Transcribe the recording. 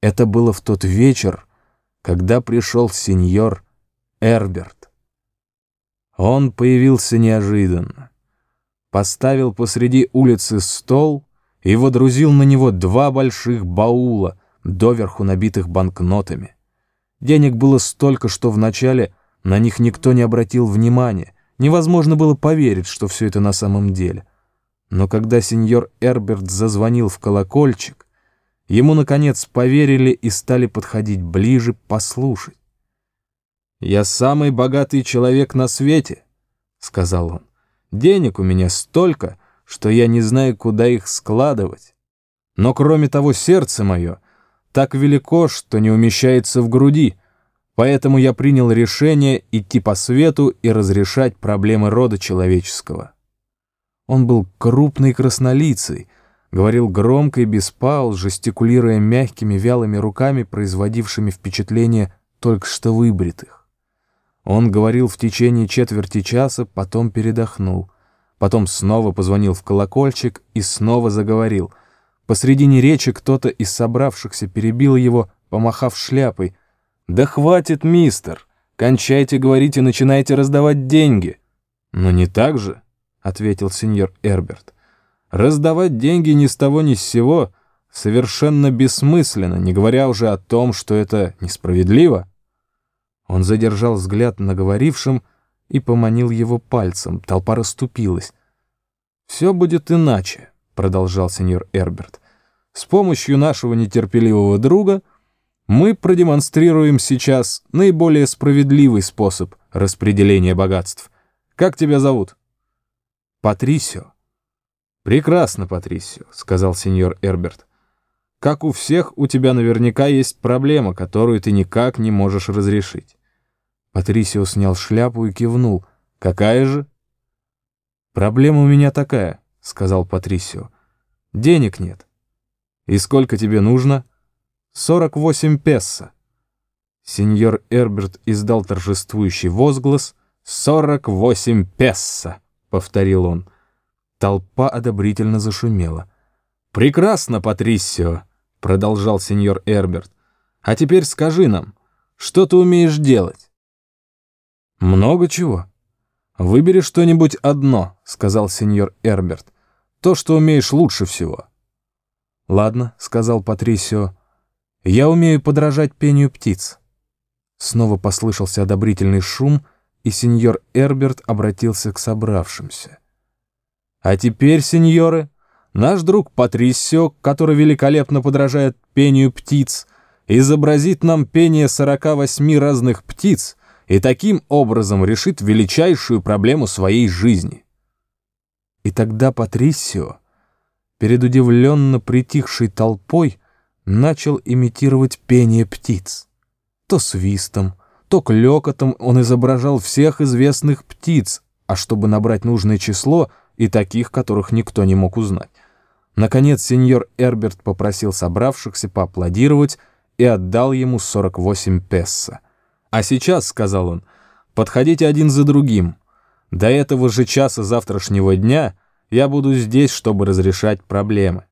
Это было в тот вечер, когда пришел сеньор Эрберт. Он появился неожиданно, поставил посреди улицы стол и водрузил на него два больших баула, доверху набитых банкнотами. Денег было столько, что вначале на них никто не обратил внимания, невозможно было поверить, что все это на самом деле. Но когда сеньор Эрберт зазвонил в колокольчик, Ему, наконец, поверили и стали подходить ближе послушать. «Я самый богатый человек на свете», — сказал он. «Денег у меня столько, что я не знаю, куда их складывать. Но кроме того, сердце мое так велико, что не умещается в груди, поэтому я принял решение идти по свету и разрешать проблемы рода человеческого». Он был крупный краснолицый, Говорил громко и без пауз, жестикулируя мягкими вялыми руками, производившими впечатление только что выбритых. Он говорил в течение четверти часа, потом передохнул. Потом снова позвонил в колокольчик и снова заговорил. Посредине речи кто-то из собравшихся перебил его, помахав шляпой. «Да хватит, мистер! Кончайте говорить и начинайте раздавать деньги!» «Но не так же», — ответил сеньор Эрберт. Раздавать деньги ни с того ни с сего совершенно бессмысленно, не говоря уже о том, что это несправедливо. Он задержал взгляд на говорившем и поманил его пальцем. Толпа расступилась. «Все будет иначе», — продолжал сеньор Эрберт. «С помощью нашего нетерпеливого друга мы продемонстрируем сейчас наиболее справедливый способ распределения богатств. Как тебя зовут?» «Патрисио». «Прекрасно, Патрисио», — сказал сеньор Эрберт. «Как у всех, у тебя наверняка есть проблема, которую ты никак не можешь разрешить». Патрисио снял шляпу и кивнул. «Какая же?» «Проблема у меня такая», — сказал Патрисио. «Денег нет». «И сколько тебе нужно?» «Сорок восемь песо». Сеньор Эрберт издал торжествующий возглас. «Сорок восемь песо», — повторил он. Толпа одобрительно зашумела. «Прекрасно, Патрисио», — продолжал сеньор Эрберт. «А теперь скажи нам, что ты умеешь делать?» «Много чего. Выбери что-нибудь одно», — сказал сеньор Эрберт. «То, что умеешь лучше всего». «Ладно», — сказал Патрисио. «Я умею подражать пению птиц». Снова послышался одобрительный шум, и сеньор Эрберт обратился к собравшимся. А теперь, сеньоры, наш друг Патрисио, который великолепно подражает пению птиц, изобразит нам пение 48 разных птиц и таким образом решит величайшую проблему своей жизни. И тогда Патрисио, перед удивленно притихшей толпой, начал имитировать пение птиц. То свистом, то клёкотом он изображал всех известных птиц, а чтобы набрать нужное число — и таких, которых никто не мог узнать. Наконец сеньор Эрберт попросил собравшихся поаплодировать и отдал ему 48 песо. «А сейчас», — сказал он, — «подходите один за другим. До этого же часа завтрашнего дня я буду здесь, чтобы разрешать проблемы».